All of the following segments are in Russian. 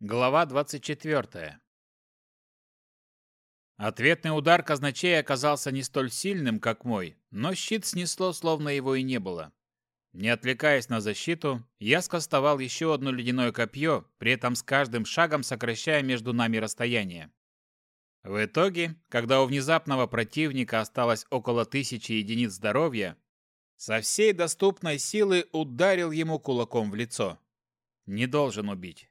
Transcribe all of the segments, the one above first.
Глава 24. Ответный удар казначея оказался не столь сильным, как мой, но щит снесло, словно его и не было. Не отвлекаясь на защиту, я скостовал еще одно ледяное копье, при этом с каждым шагом сокращая между нами расстояние. В итоге, когда у внезапного противника осталось около тысячи единиц здоровья, со всей доступной силы ударил ему кулаком в лицо. Не должен убить.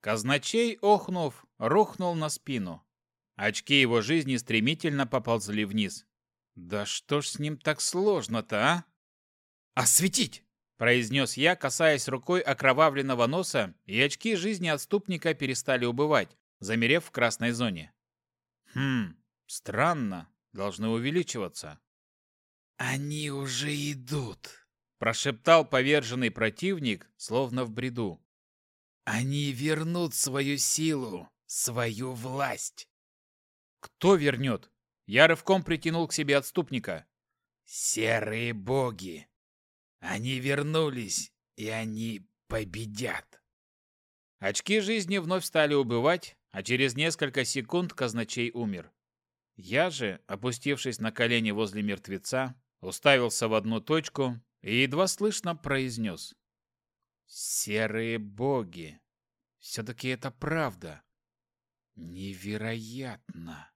Казначей, охнув, рухнул на спину. Очки его жизни стремительно поползли вниз. Да что ж с ним так сложно-то, а? «Осветить!» – произнес я, касаясь рукой окровавленного носа, и очки жизни отступника перестали убывать, замерев в красной зоне. Хм, странно, должны увеличиваться. «Они уже идут», – прошептал поверженный противник, словно в бреду. «Они вернут свою силу, свою власть». «Кто вернет?» Я рывком притянул к себе отступника. «Серые боги! Они вернулись, и они победят!» Очки жизни вновь стали убывать, а через несколько секунд казначей умер. Я же, опустившись на колени возле мертвеца, уставился в одну точку и едва слышно произнес. «Серые боги! Все-таки это правда! Невероятно!»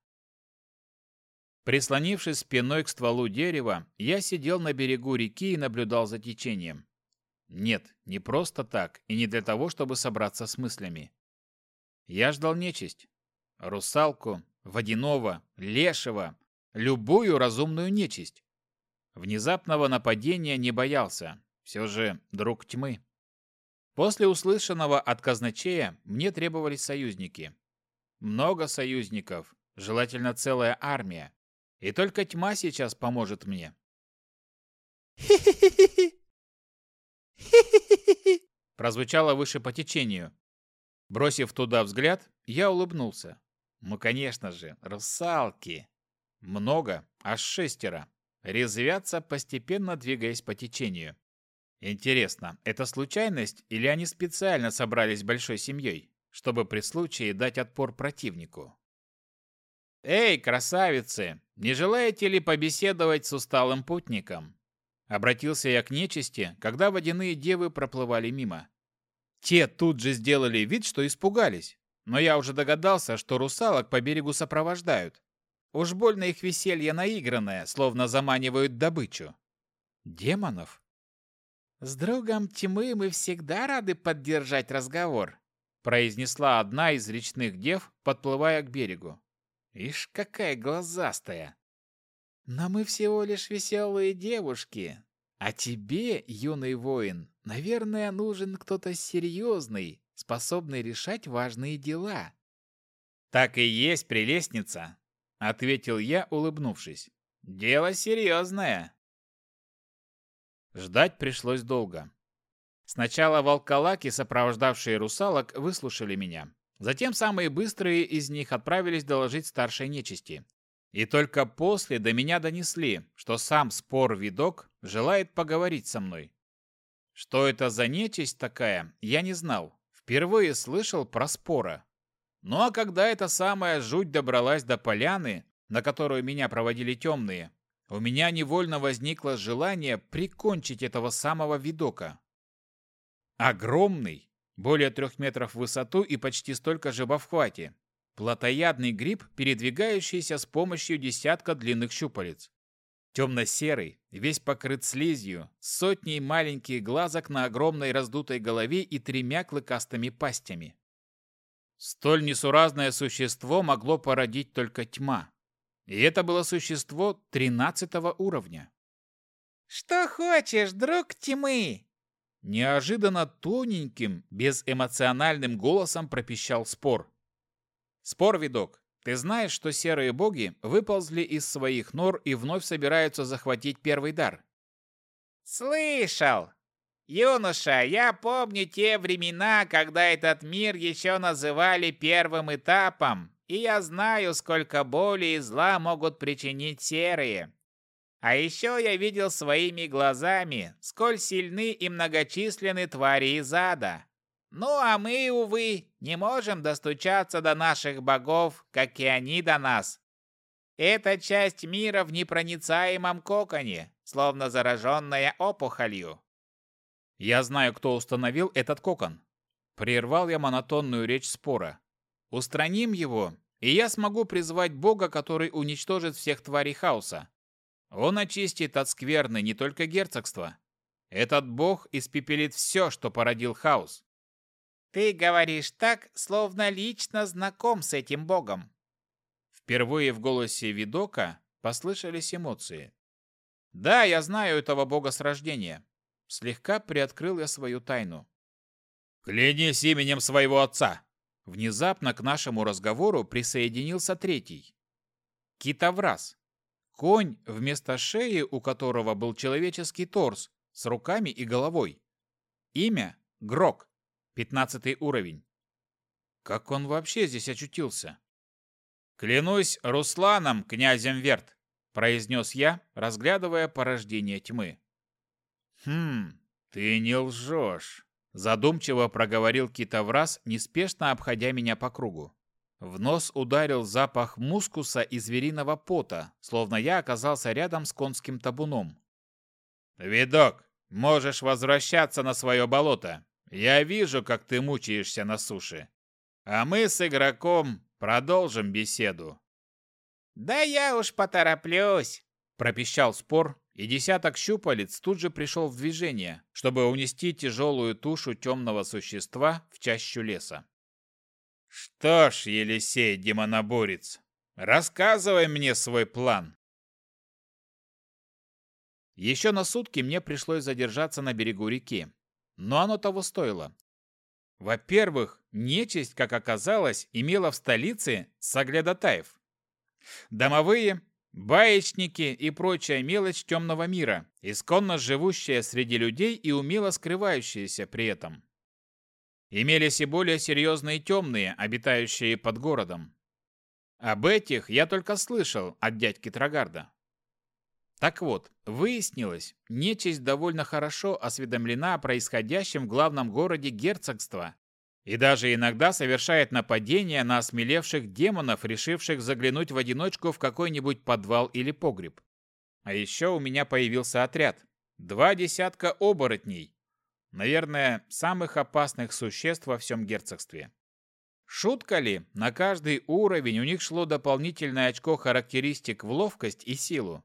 Прислонившись спиной к стволу дерева, я сидел на берегу реки и наблюдал за течением. Нет, не просто так и не для того, чтобы собраться с мыслями. Я ждал нечисть. Русалку, водяного, лешего, любую разумную нечисть. Внезапного нападения не боялся. Все же друг тьмы. После услышанного от казначея мне требовались союзники. Много союзников, желательно целая армия. И только тьма сейчас поможет мне. Прозвучало выше по течению. Бросив туда взгляд, я улыбнулся. Ну, конечно же, русалки. Много, аж шестеро. Резвятся, постепенно двигаясь по течению. Интересно, это случайность или они специально собрались большой семьей, чтобы при случае дать отпор противнику? «Эй, красавицы, не желаете ли побеседовать с усталым путником?» Обратился я к нечисти, когда водяные девы проплывали мимо. Те тут же сделали вид, что испугались, но я уже догадался, что русалок по берегу сопровождают. Уж больно их веселье наигранное, словно заманивают добычу. Демонов? «С другом тьмы мы всегда рады поддержать разговор», произнесла одна из речных дев, подплывая к берегу. Ишь, какая глазастая! Но мы всего лишь веселые девушки. А тебе, юный воин, наверное, нужен кто-то серьезный, способный решать важные дела. Так и есть, прелестница, ответил я, улыбнувшись. Дело серьезное. Ждать пришлось долго. Сначала волколаки, сопровождавшие русалок, выслушали меня. Затем самые быстрые из них отправились доложить старшей нечисти. И только после до меня донесли, что сам спор-видок желает поговорить со мной. Что это за нечисть такая, я не знал. Впервые слышал про спора. Ну а когда эта самая жуть добралась до поляны, на которую меня проводили темные, у меня невольно возникло желание прикончить этого самого видока. Огромный, более трех метров в высоту и почти столько же в обхвате. Плотоядный гриб, передвигающийся с помощью десятка длинных щупалец. Темно-серый, весь покрыт слизью, сотней маленьких глазок на огромной раздутой голове и тремя клыкастыми пастями. Столь несуразное существо могло породить только тьма. И это было существо тринадцатого уровня. «Что хочешь, друг тьмы?» Неожиданно тоненьким, безэмоциональным голосом пропищал спор. «Спор, видок, ты знаешь, что серые боги выползли из своих нор и вновь собираются захватить первый дар?» «Слышал! Юноша, я помню те времена, когда этот мир еще называли первым этапом, и я знаю, сколько боли и зла могут причинить серые. А еще я видел своими глазами, сколь сильны и многочисленны твари из ада. Ну а мы, увы, не можем достучаться до наших богов, как и они до нас. Эта часть мира в непроницаемом коконе, словно зараженная опухолью. Я знаю, кто установил этот кокон. Прервал я монотонную речь спора. Устраним его, и я смогу призвать бога, который уничтожит всех тварей хаоса. Он очистит от скверны не только герцогство. Этот бог испепелит все, что породил хаос. Ты говоришь так, словно лично знаком с этим богом. Впервые в голосе Видока послышались эмоции. Да, я знаю этого бога с рождения. Слегка приоткрыл я свою тайну. Клянись именем своего отца. Внезапно к нашему разговору присоединился третий. Китовраз. Конь, вместо шеи у которого был человеческий торс, с руками и головой. Имя – Грок. Пятнадцатый уровень. Как он вообще здесь очутился? «Клянусь Русланом, князем Верт», – произнес я, разглядывая порождение тьмы. «Хм, ты не лжешь», – задумчиво проговорил Китовраз, неспешно обходя меня по кругу. В нос ударил запах мускуса и звериного пота, словно я оказался рядом с конским табуном. «Видок, можешь возвращаться на свое болото. Я вижу, как ты мучаешься на суше. А мы с игроком продолжим беседу. Да я уж потороплюсь, пропищал спор, и десяток щупалец тут же пришел в движение, чтобы унести тяжелую тушу темного существа в чащу леса. Что ж, Елисей, демоноборец, рассказывай мне свой план. Еще на сутки мне пришлось задержаться на берегу реки, но оно того стоило. Во-первых, нечисть, как оказалось, имела в столице соглядатаев. Домовые, баечники и прочая мелочь темного мира, исконно живущая среди людей и умело скрывающаяся при этом. Имелись и более серьезные темные, обитающие под городом. Об этих я только слышал от дядьки Трагарда. Так вот, выяснилось, нечисть довольно хорошо осведомлена о происходящем в главном городе герцогства и даже иногда совершает нападения на осмелевших демонов, решивших заглянуть в одиночку в какой-нибудь подвал или погреб. А еще у меня появился отряд. Два десятка оборотней. Наверное, самых опасных существ во всем герцогстве. Шутка ли, на каждый уровень у них шло дополнительное очко характеристик в ловкость и силу.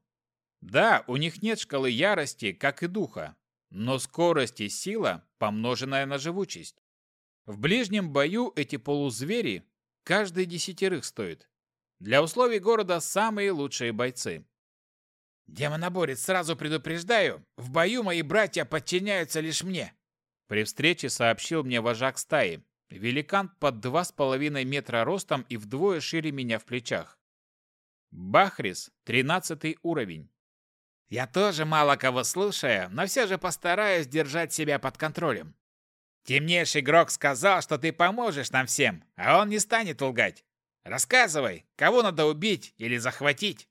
Да, у них нет шкалы ярости, как и духа, но скорость и сила, помноженная на живучесть. В ближнем бою эти полузвери каждый десятерых стоит. Для условий города самые лучшие бойцы. «Демоноборец, сразу предупреждаю, в бою мои братья подчиняются лишь мне!» При встрече сообщил мне вожак стаи, великан под два с половиной метра ростом и вдвое шире меня в плечах. Бахрис, тринадцатый уровень. Я тоже мало кого слушаю, но все же постараюсь держать себя под контролем. Темнейший игрок сказал, что ты поможешь нам всем, а он не станет лгать. Рассказывай, кого надо убить или захватить.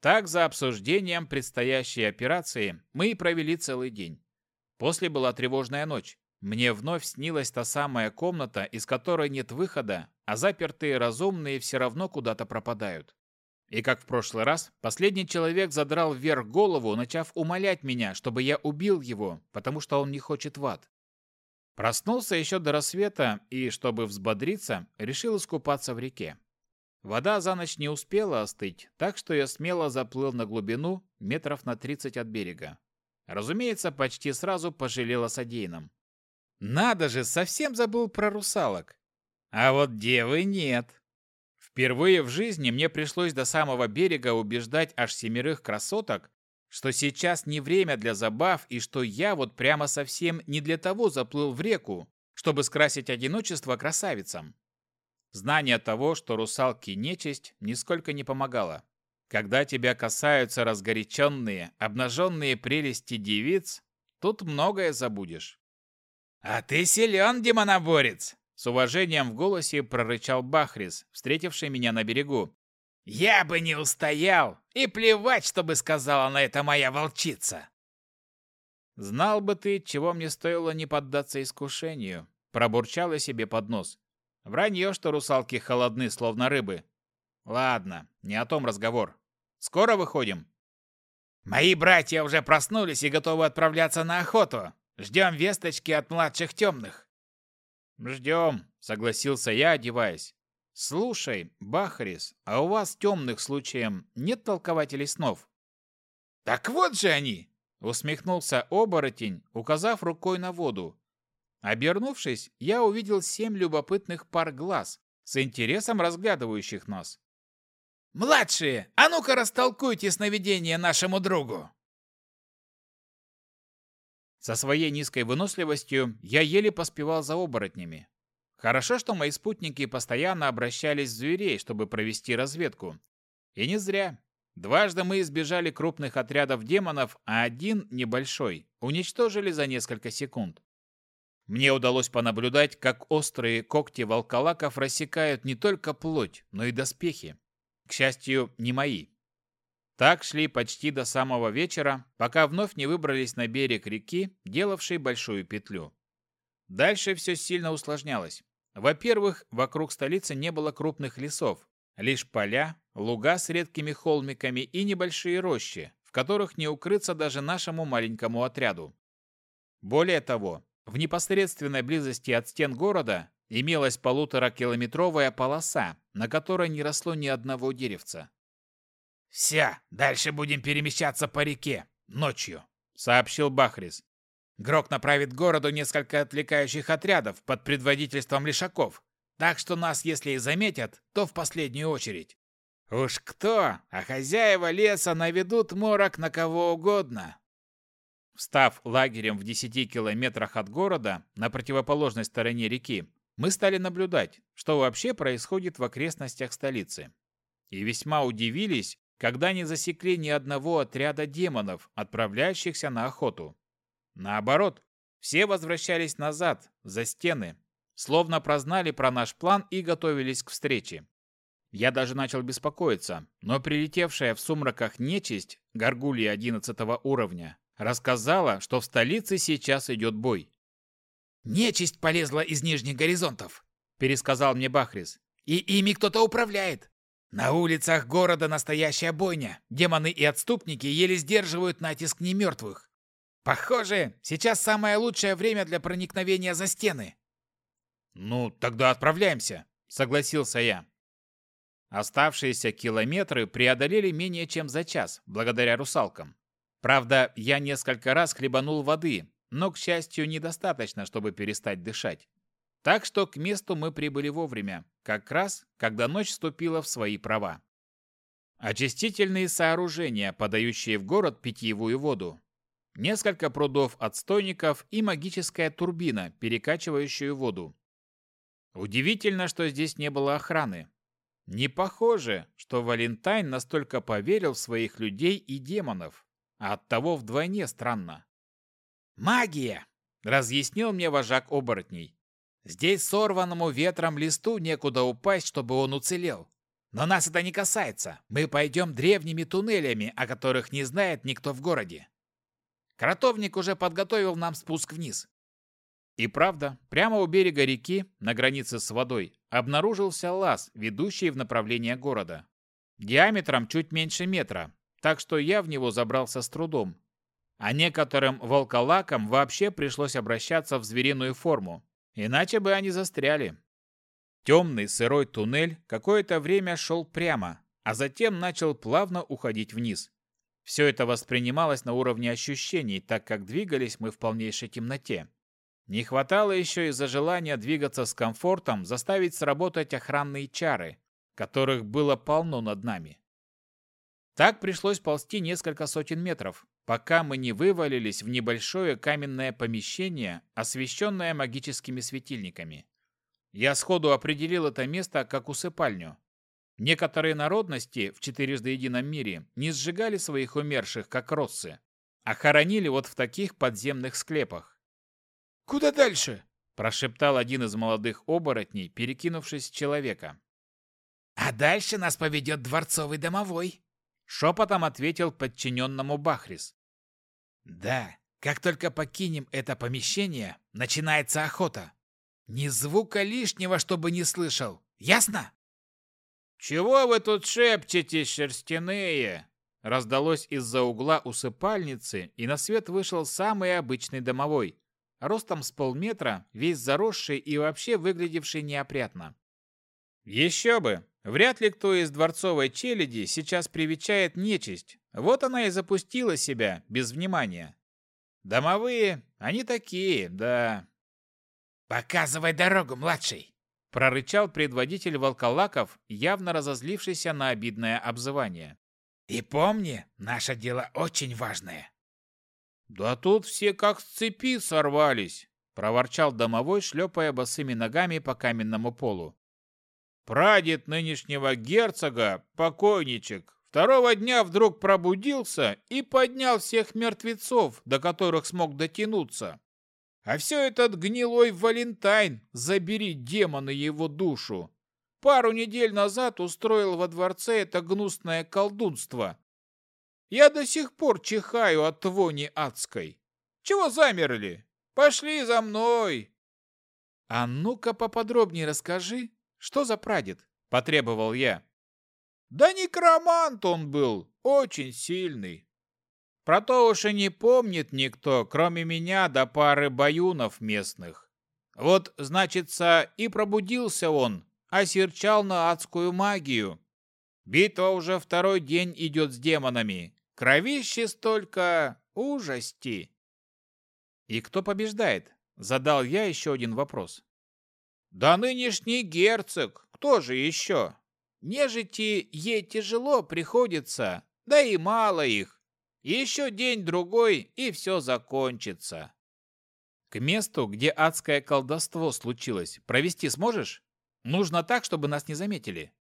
Так за обсуждением предстоящей операции мы и провели целый день. После была тревожная ночь. Мне вновь снилась та самая комната, из которой нет выхода, а запертые разумные все равно куда-то пропадают. И как в прошлый раз, последний человек задрал вверх голову, начав умолять меня, чтобы я убил его, потому что он не хочет в ад. Проснулся еще до рассвета и, чтобы взбодриться, решил искупаться в реке. Вода за ночь не успела остыть, так что я смело заплыл на глубину метров на 30 от берега. Разумеется, почти сразу пожалел о содеянном. Надо же, совсем забыл про русалок. А вот девы нет. Впервые в жизни мне пришлось до самого берега убеждать аж семерых красоток, что сейчас не время для забав и что я вот прямо совсем не для того заплыл в реку, чтобы скрасить одиночество красавицам. Знание того, что русалки нечисть, нисколько не помогало. Когда тебя касаются разгоряченные, обнаженные прелести девиц, тут многое забудешь. «А ты силен, демоноборец!» С уважением в голосе прорычал Бахрис, встретивший меня на берегу. «Я бы не устоял! И плевать, что бы сказала на это моя волчица!» «Знал бы ты, чего мне стоило не поддаться искушению», пробурчал я себе под нос. Вранье, что русалки холодны, словно рыбы. Ладно, не о том разговор. Скоро выходим? Мои братья уже проснулись и готовы отправляться на охоту. Ждем весточки от младших темных. Ждем, согласился я, одеваясь. Слушай, Бахарис, а у вас темных случаем нет толкователей снов? Так вот же они! Усмехнулся оборотень, указав рукой на воду. Обернувшись, я увидел семь любопытных пар глаз, с интересом разглядывающих нас. «Младшие, а ну-ка растолкуйте сновидение нашему другу!» Со своей низкой выносливостью я еле поспевал за оборотнями. Хорошо, что мои спутники постоянно обращались в зверей, чтобы провести разведку. И не зря. Дважды мы избежали крупных отрядов демонов, а один, небольшой, уничтожили за несколько секунд. Мне удалось понаблюдать, как острые когти волколаков рассекают не только плоть, но и доспехи. К счастью, не мои. Так шли почти до самого вечера, пока вновь не выбрались на берег реки, делавшей большую петлю. Дальше все сильно усложнялось. Во-первых, вокруг столицы не было крупных лесов, лишь поля, луга с редкими холмиками и небольшие рощи, в которых не укрыться даже нашему маленькому отряду. Более того, в непосредственной близости от стен города имелась полуторакилометровая полоса, на которой не росло ни одного деревца. «Все, дальше будем перемещаться по реке, ночью», — сообщил Бахрис. «Грок направит городу несколько отвлекающих отрядов под предводительством лишаков, так что нас, если и заметят, то в последнюю очередь. Уж кто, а хозяева леса наведут морок на кого угодно». Встав лагерем в 10 километрах от города, на противоположной стороне реки, мы стали наблюдать, что вообще происходит в окрестностях столицы. И весьма удивились, когда не засекли ни одного отряда демонов, отправляющихся на охоту. Наоборот, все возвращались назад, за стены, словно прознали про наш план и готовились к встрече. Я даже начал беспокоиться, но прилетевшая в сумраках нечисть, горгулья 11 уровня, рассказала, что в столице сейчас идет бой. «Нечисть полезла из нижних горизонтов», – пересказал мне Бахрис. «И ими кто-то управляет. На улицах города настоящая бойня. Демоны и отступники еле сдерживают натиск немертвых. Похоже, сейчас самое лучшее время для проникновения за стены». «Ну, тогда отправляемся», – согласился я. Оставшиеся километры преодолели менее чем за час, благодаря русалкам. Правда, я несколько раз хлебанул воды, но, к счастью, недостаточно, чтобы перестать дышать. Так что к месту мы прибыли вовремя, как раз, когда ночь вступила в свои права. Очистительные сооружения, подающие в город питьевую воду. Несколько прудов отстойников и магическая турбина, перекачивающая воду. Удивительно, что здесь не было охраны. Не похоже, что Валентайн настолько поверил в своих людей и демонов, а оттого вдвойне странно. «Магия!» – разъяснил мне вожак оборотней. «Здесь сорванному ветром листу некуда упасть, чтобы он уцелел. Но нас это не касается. Мы пойдем древними туннелями, о которых не знает никто в городе. Кротовник уже подготовил нам спуск вниз. И правда, прямо у берега реки, на границе с водой, обнаружился лаз, ведущий в направление города. Диаметром чуть меньше метра, так что я в него забрался с трудом. А некоторым волколакам вообще пришлось обращаться в звериную форму, иначе бы они застряли. Темный сырой туннель какое-то время шел прямо, а затем начал плавно уходить вниз. Все это воспринималось на уровне ощущений, так как двигались мы в полнейшей темноте. Не хватало еще из-за желания двигаться с комфортом заставить сработать охранные чары, которых было полно над нами. Так пришлось ползти несколько сотен метров, пока мы не вывалились в небольшое каменное помещение, освещенное магическими светильниками. Я сходу определил это место как усыпальню. Некоторые народности в четырежды едином мире не сжигали своих умерших, как россы, а хоронили вот в таких подземных склепах. «Куда дальше?» – прошептал один из молодых оборотней, перекинувшись с человека. «А дальше нас поведет дворцовый домовой», – шепотом ответил подчиненному Бахрис. «Да, как только покинем это помещение, начинается охота. Ни звука лишнего, чтобы не слышал. Ясно? «Чего вы тут шепчете, шерстяные?» Раздалось из-за угла усыпальницы, и на свет вышел самый обычный домовой, ростом с полметра, весь заросший и вообще выглядевший неопрятно. Еще бы! Вряд ли кто из дворцовой челяди сейчас привечает нечисть. Вот она и запустила себя, без внимания. Домовые, они такие, да. «Показывай дорогу, младший!» Прорычал предводитель волколаков, явно разозлившийся на обидное обзывание. «И помни, наше дело очень важное». «Да тут все как с цепи сорвались», — проворчал домовой, шлепая босыми ногами по каменному полу. «Прадед нынешнего герцога, покойничек, второго дня вдруг пробудился и поднял всех мертвецов, до которых смог дотянуться. А все этот гнилой Валентайн, забери демона его душу. Пару недель назад устроил во дворце это гнусное колдунство. Я до сих пор чихаю от вони адской. Чего замерли? Пошли за мной!» «А ну-ка поподробнее расскажи, что за прадед?» – потребовал я. «Да некромант он был, очень сильный. Про то уж и не помнит никто, кроме меня до пары баюнов местных. Вот, значится, и пробудился он, осерчал на адскую магию. Битва уже второй день идет с демонами. Кровище столько ужасти. И кто побеждает? Задал я еще один вопрос. Да нынешний герцог, кто же еще? Нежити ей тяжело приходится, да и мало их. Еще день-другой, и все закончится. К месту, где адское колдовство случилось, провести сможешь? Нужно так, чтобы нас не заметили.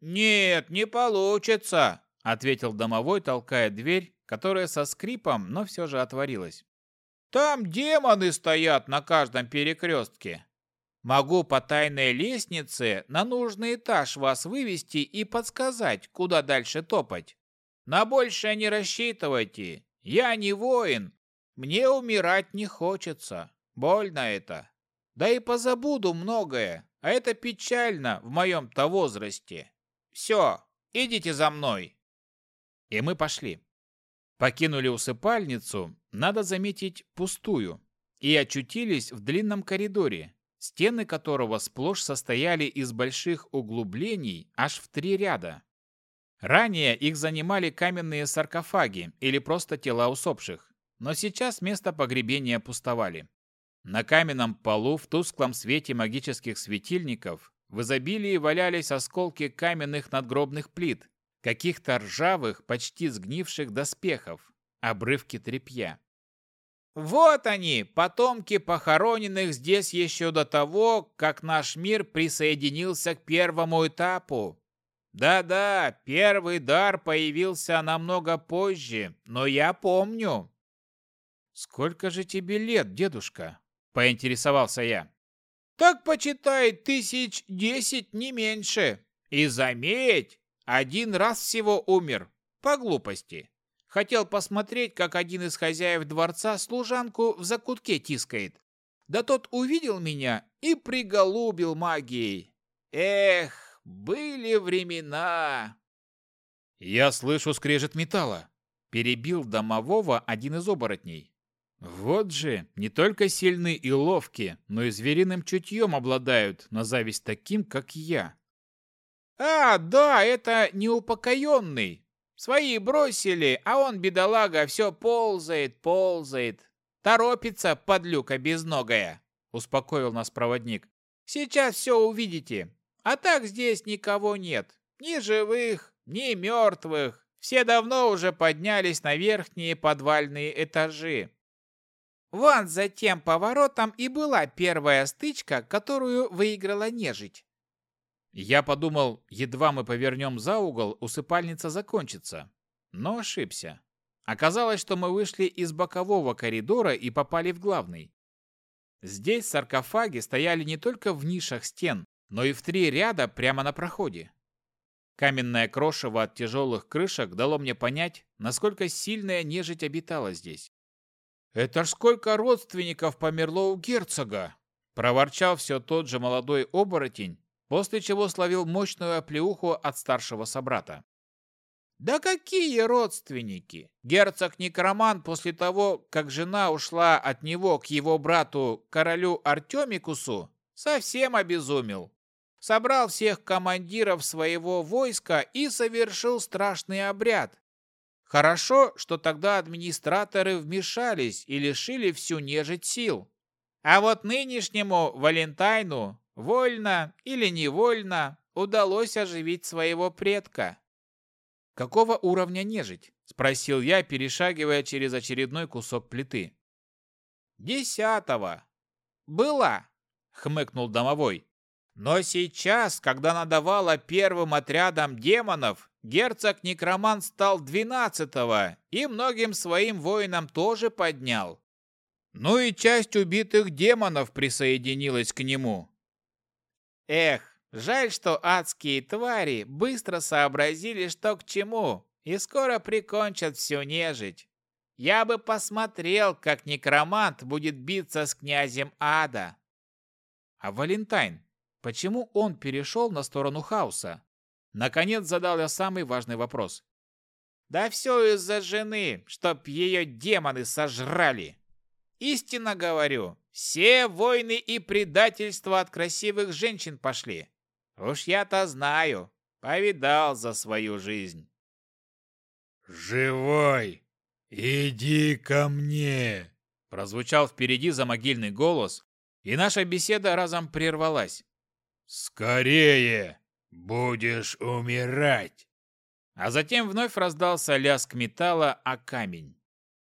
Нет, не получится, ответил домовой, толкая дверь, которая со скрипом, но все же отворилась. Там демоны стоят на каждом перекрестке. Могу по тайной лестнице на нужный этаж вас вывести и подсказать, куда дальше топать. На большее не рассчитывайте. Я не воин. Мне умирать не хочется. Больно это. Да и позабуду многое. А это печально в моем-то возрасте. Все, идите за мной. И мы пошли. Покинули усыпальницу, надо заметить, пустую, и очутились в длинном коридоре, стены которого сплошь состояли из больших углублений аж в три ряда. Ранее их занимали каменные саркофаги или просто тела усопших, но сейчас место погребения пустовали. На каменном полу в тусклом свете магических светильников в изобилии валялись осколки каменных надгробных плит, каких-то ржавых, почти сгнивших доспехов, обрывки тряпья. Вот они, потомки похороненных здесь еще до того, как наш мир присоединился к первому этапу, да-да, первый дар появился намного позже, но я помню. Сколько же тебе лет, дедушка? Поинтересовался я. Так почитай, тысяч десять, не меньше. И заметь, один раз всего умер. По глупости. Хотел посмотреть, как один из хозяев дворца служанку в закутке тискает. Да тот увидел меня и приголубил магией. Эх, были времена. Я слышу скрежет металла. Перебил домового один из оборотней. Вот же, не только сильны и ловки, но и звериным чутьем обладают, на зависть таким, как я. А, да, это неупокоенный. Свои бросили, а он, бедолага, все ползает, ползает. Торопится, подлюка безногая, успокоил нас проводник. Сейчас все увидите. А так здесь никого нет. Ни живых, ни мертвых. Все давно уже поднялись на верхние подвальные этажи. Вон за тем поворотом и была первая стычка, которую выиграла нежить. Я подумал, едва мы повернем за угол, усыпальница закончится. Но ошибся. Оказалось, что мы вышли из бокового коридора и попали в главный. Здесь саркофаги стояли не только в нишах стен, но и в три ряда прямо на проходе. Каменное крошево от тяжелых крышек дало мне понять, насколько сильная нежить обитала здесь. «Это ж сколько родственников померло у герцога!» Проворчал все тот же молодой оборотень, после чего словил мощную оплеуху от старшего собрата. Да какие родственники? Герцог Некроман после того, как жена ушла от него к его брату, королю Артемикусу, совсем обезумел. Собрал всех командиров своего войска и совершил страшный обряд. Хорошо, что тогда администраторы вмешались и лишили всю нежить сил. А вот нынешнему Валентайну, вольно или невольно, удалось оживить своего предка. «Какого уровня нежить?» – спросил я, перешагивая через очередной кусок плиты. «Десятого. Была», – хмыкнул домовой. «Но сейчас, когда надавала первым отрядом демонов, герцог Некроман стал двенадцатого и многим своим воинам тоже поднял. Ну и часть убитых демонов присоединилась к нему. Эх, Жаль, что адские твари быстро сообразили, что к чему, и скоро прикончат всю нежить. Я бы посмотрел, как некромант будет биться с князем ада. А Валентайн, почему он перешел на сторону хаоса? Наконец задал я самый важный вопрос. Да все из-за жены, чтоб ее демоны сожрали. Истинно говорю, все войны и предательства от красивых женщин пошли. Уж я-то знаю, повидал за свою жизнь. «Живой! Иди ко мне!» Прозвучал впереди замогильный голос, и наша беседа разом прервалась. «Скорее! Будешь умирать!» А затем вновь раздался лязг металла о камень.